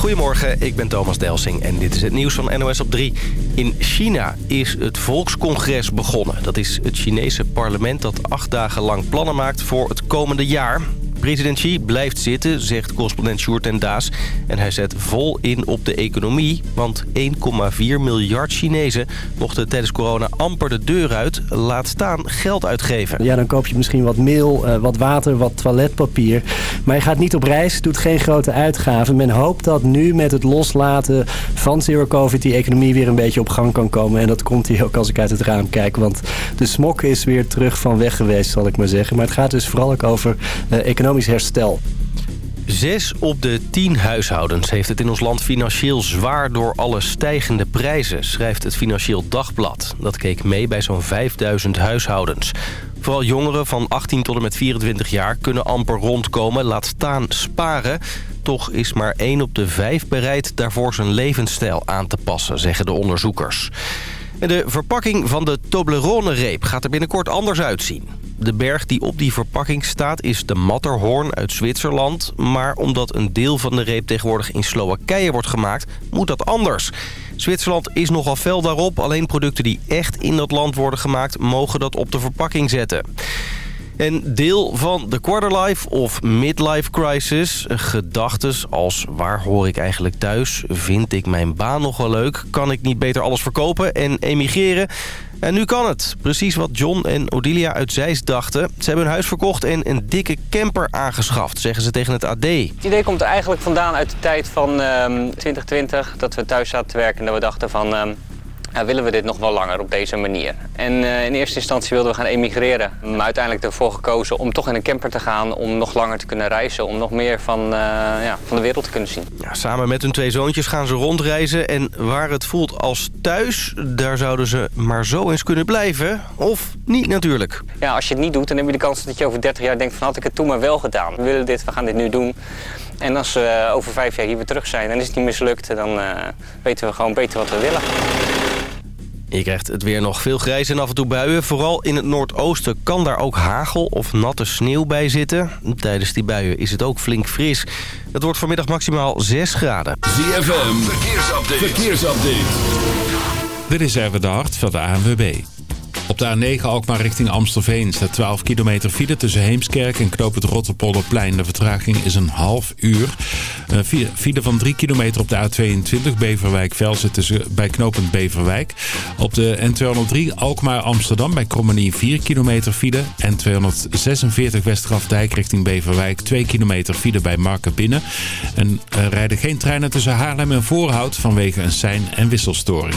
Goedemorgen, ik ben Thomas Delsing en dit is het nieuws van NOS op 3. In China is het Volkscongres begonnen. Dat is het Chinese parlement dat acht dagen lang plannen maakt voor het komende jaar. President Xi blijft zitten, zegt correspondent Sjoerd en Daas. En hij zet vol in op de economie. Want 1,4 miljard Chinezen mochten tijdens corona amper de deur uit. Laat staan geld uitgeven. Ja, dan koop je misschien wat meel, eh, wat water, wat toiletpapier. Maar je gaat niet op reis, doet geen grote uitgaven. Men hoopt dat nu met het loslaten van zero covid... die economie weer een beetje op gang kan komen. En dat komt hier ook als ik uit het raam kijk. Want de smok is weer terug van weg geweest, zal ik maar zeggen. Maar het gaat dus vooral ook over uh, economie herstel. Zes op de tien huishoudens heeft het in ons land financieel zwaar door alle stijgende prijzen, schrijft het Financieel Dagblad. Dat keek mee bij zo'n 5000 huishoudens. Vooral jongeren van 18 tot en met 24 jaar kunnen amper rondkomen, laat staan sparen. Toch is maar 1 op de 5 bereid daarvoor zijn levensstijl aan te passen, zeggen de onderzoekers. En de verpakking van de Toblerone-reep gaat er binnenkort anders uitzien. De berg die op die verpakking staat is de Matterhorn uit Zwitserland. Maar omdat een deel van de reep tegenwoordig in Slowakije wordt gemaakt, moet dat anders. Zwitserland is nogal fel daarop. Alleen producten die echt in dat land worden gemaakt, mogen dat op de verpakking zetten. En deel van de quarterlife of midlife crisis. Gedachtes als waar hoor ik eigenlijk thuis? Vind ik mijn baan nog wel leuk? Kan ik niet beter alles verkopen en emigreren? En nu kan het. Precies wat John en Odilia uit Zeist dachten. Ze hebben hun huis verkocht en een dikke camper aangeschaft, zeggen ze tegen het AD. Het idee komt eigenlijk vandaan uit de tijd van 2020... Ehm, dat we thuis zaten te werken en dat we dachten van... Ehm, ja, willen we dit nog wel langer op deze manier. En uh, in eerste instantie wilden we gaan emigreren. Maar uiteindelijk ervoor gekozen om toch in een camper te gaan... om nog langer te kunnen reizen, om nog meer van, uh, ja, van de wereld te kunnen zien. Ja, samen met hun twee zoontjes gaan ze rondreizen. En waar het voelt als thuis, daar zouden ze maar zo eens kunnen blijven. Of niet natuurlijk. Ja, als je het niet doet, dan heb je de kans dat je over 30 jaar denkt... van had ik het toen maar wel gedaan. We willen dit, we gaan dit nu doen. En als we over vijf jaar hier weer terug zijn, dan is het niet mislukt. Dan uh, weten we gewoon beter wat we willen. Je krijgt het weer nog veel grijs en af en toe buien. Vooral in het noordoosten kan daar ook hagel of natte sneeuw bij zitten. Tijdens die buien is het ook flink fris. Het wordt vanmiddag maximaal 6 graden. ZFM, verkeersupdate. verkeersupdate. Dit is even de hart van de ANWB. Op de A9 Alkmaar richting Amstelveen staat 12 kilometer file tussen Heemskerk en Knoop het Rotterpolderplein. De vertraging is een half uur. Een file van 3 kilometer op de A22 Beverwijk-Velsen tussen bij knooppunt Beverwijk. Op de N203 Alkmaar-Amsterdam bij Krommenie 4 kilometer file. En 246 Westgrafdijk richting Beverwijk 2 kilometer file bij Markenbinnen. En er rijden geen treinen tussen Haarlem en Voorhout vanwege een sein- en wisselstoring.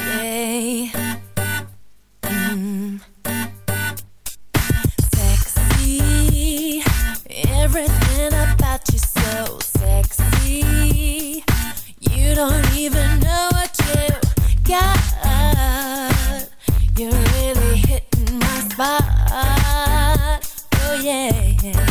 Oh yeah.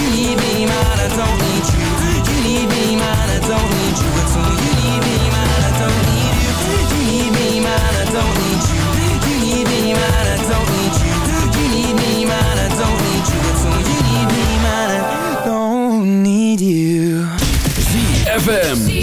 need me man I don't need you. You need me man I don't need you. At all You need me man I don't need you. You need me man I don't need you. You need me man I don't need you. You need me man I don't need you at all You need me man I don't need you ZFM.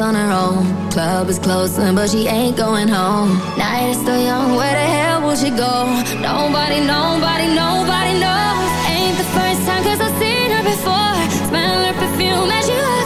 on her own. Club is closing, but she ain't going home. Night is still young, where the hell will she go? Nobody, nobody, nobody knows. Ain't the first time, cause I've seen her before. Smell her perfume as you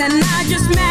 and I just met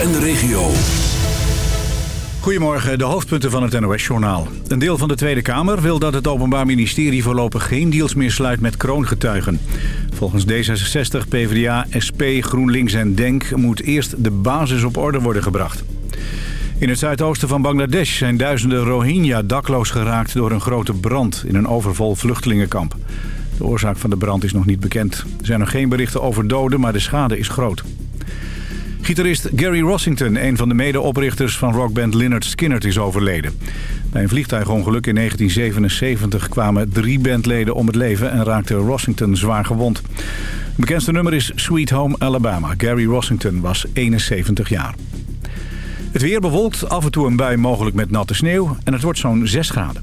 En de regio. Goedemorgen, de hoofdpunten van het NOS-journaal. Een deel van de Tweede Kamer wil dat het Openbaar Ministerie voorlopig geen deals meer sluit met kroongetuigen. Volgens D66, PvdA, SP, GroenLinks en DENK moet eerst de basis op orde worden gebracht. In het zuidoosten van Bangladesh zijn duizenden Rohingya dakloos geraakt door een grote brand in een overvol vluchtelingenkamp. De oorzaak van de brand is nog niet bekend. Er zijn nog geen berichten over doden, maar de schade is groot. Gitarist Gary Rossington, een van de medeoprichters van rockband Lynyrd Skynyrd, is overleden. Bij een vliegtuigongeluk in 1977 kwamen drie bandleden om het leven en raakte Rossington zwaar gewond. Het bekendste nummer is Sweet Home Alabama. Gary Rossington was 71 jaar. Het weer bewolkt, af en toe een bui mogelijk met natte sneeuw en het wordt zo'n 6 graden.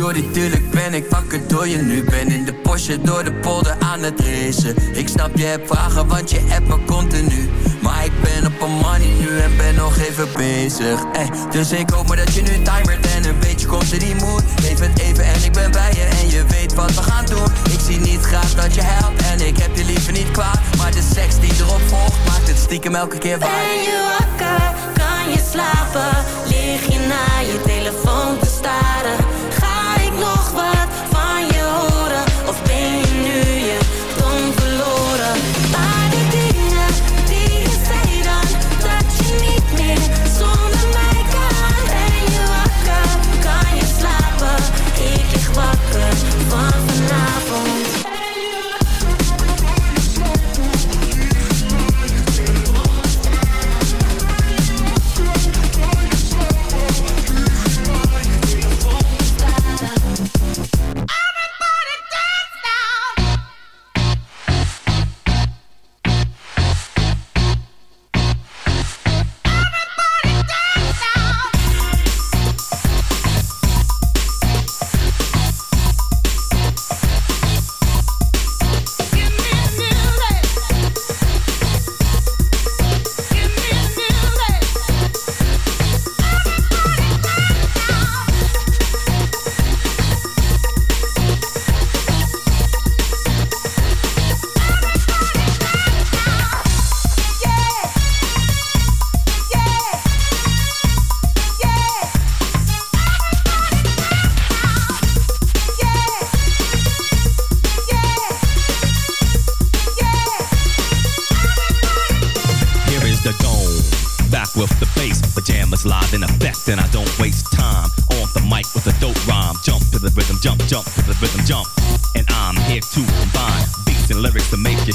Shorty, tuurlijk ben ik wakker door je nu Ben de Porsche door de polder aan het racen. Ik snap je hebt vragen, want je appt me continu. Maar ik ben op een money nu en ben nog even bezig. Eh, Dus ik hoop maar dat je nu timert en een beetje komt in die mood Geef het even en ik ben bij je en je weet wat we gaan doen. Ik zie niet graag dat je helpt en ik heb je liever niet kwaad. Maar de seks die erop volgt, maakt het stiekem elke keer waar. Ben je wakker? Kan je slapen? Lig je naar je telefoon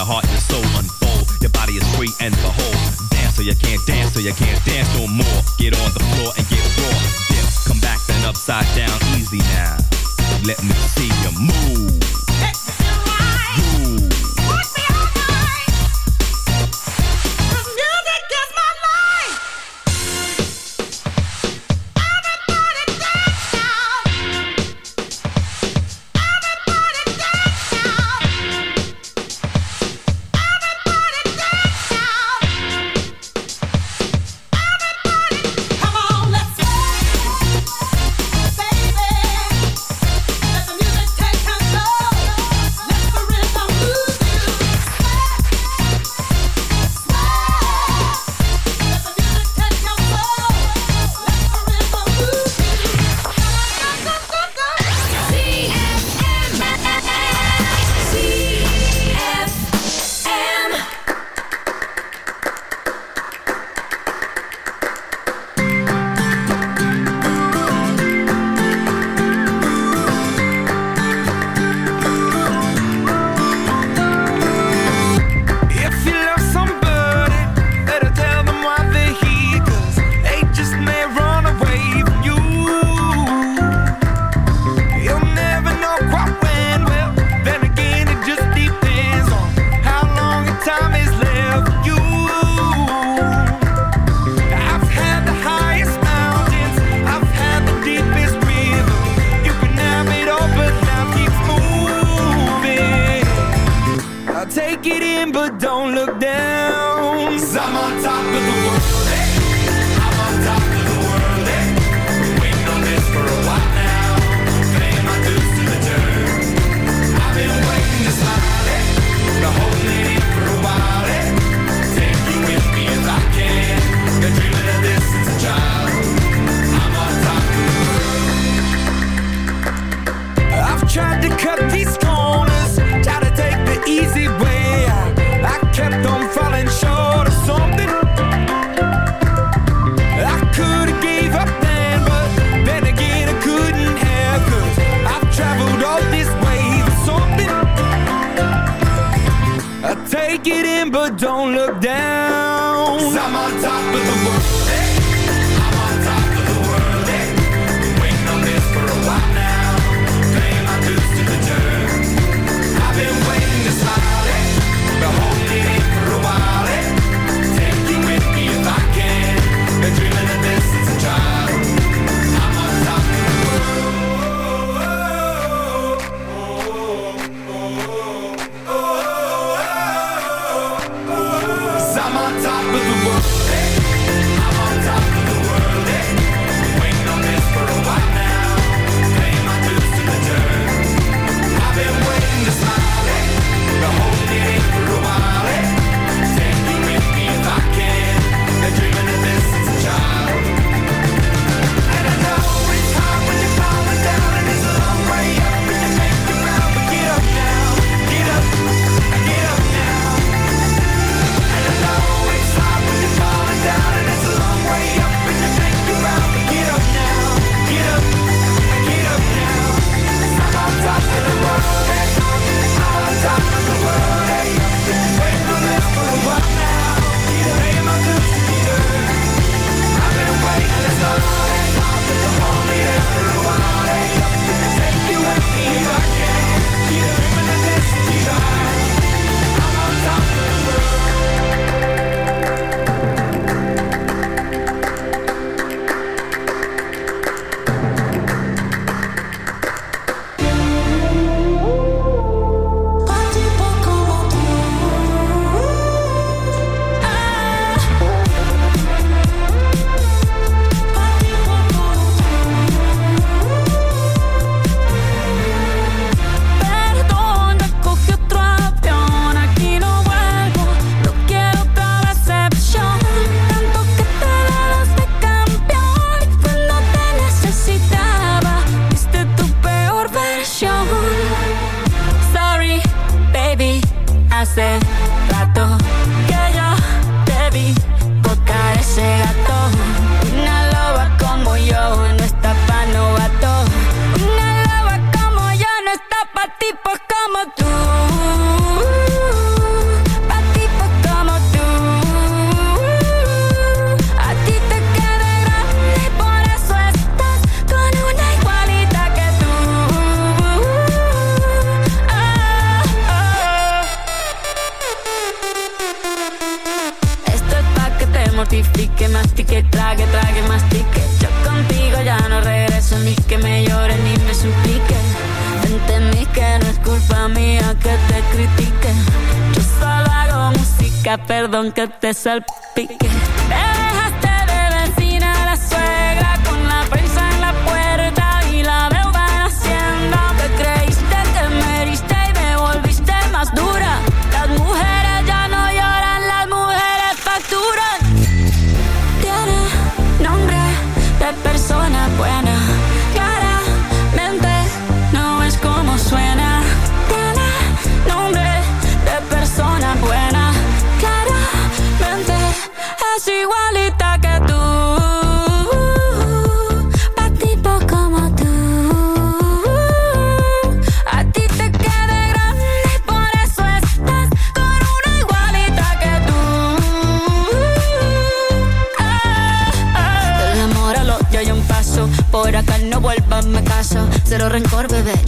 your heart and soul unfold. Your body is free and behold. Dance or you can't dance or you can't dance no more. Get on the floor and get raw. Dip, come back and upside down, easy now. Let me see con que te salpique. Eh.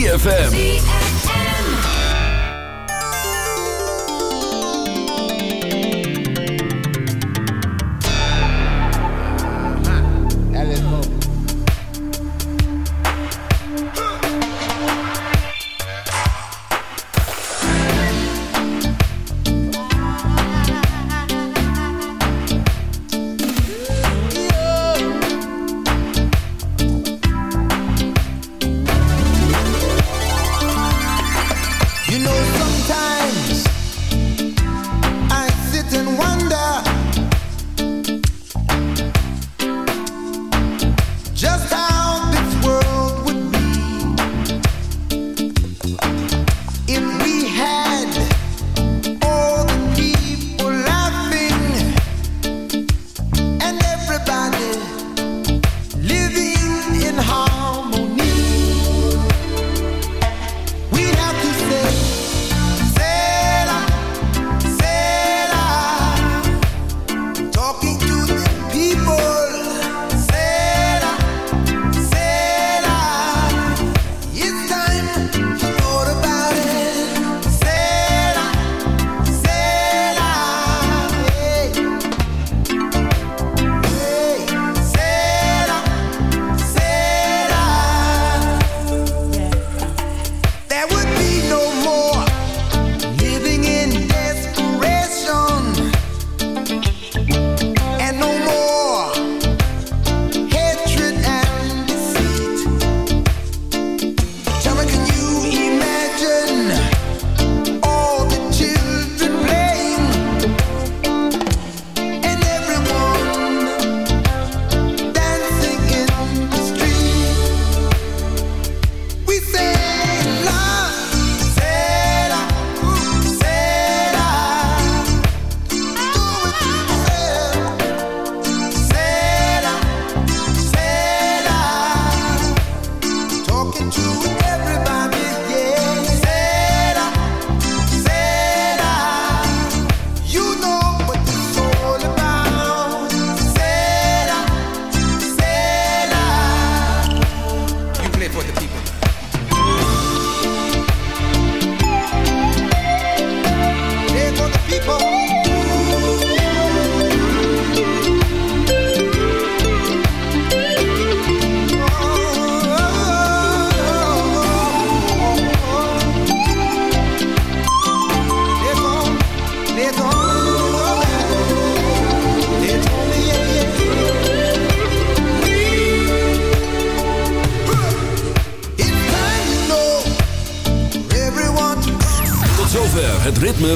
ZFM.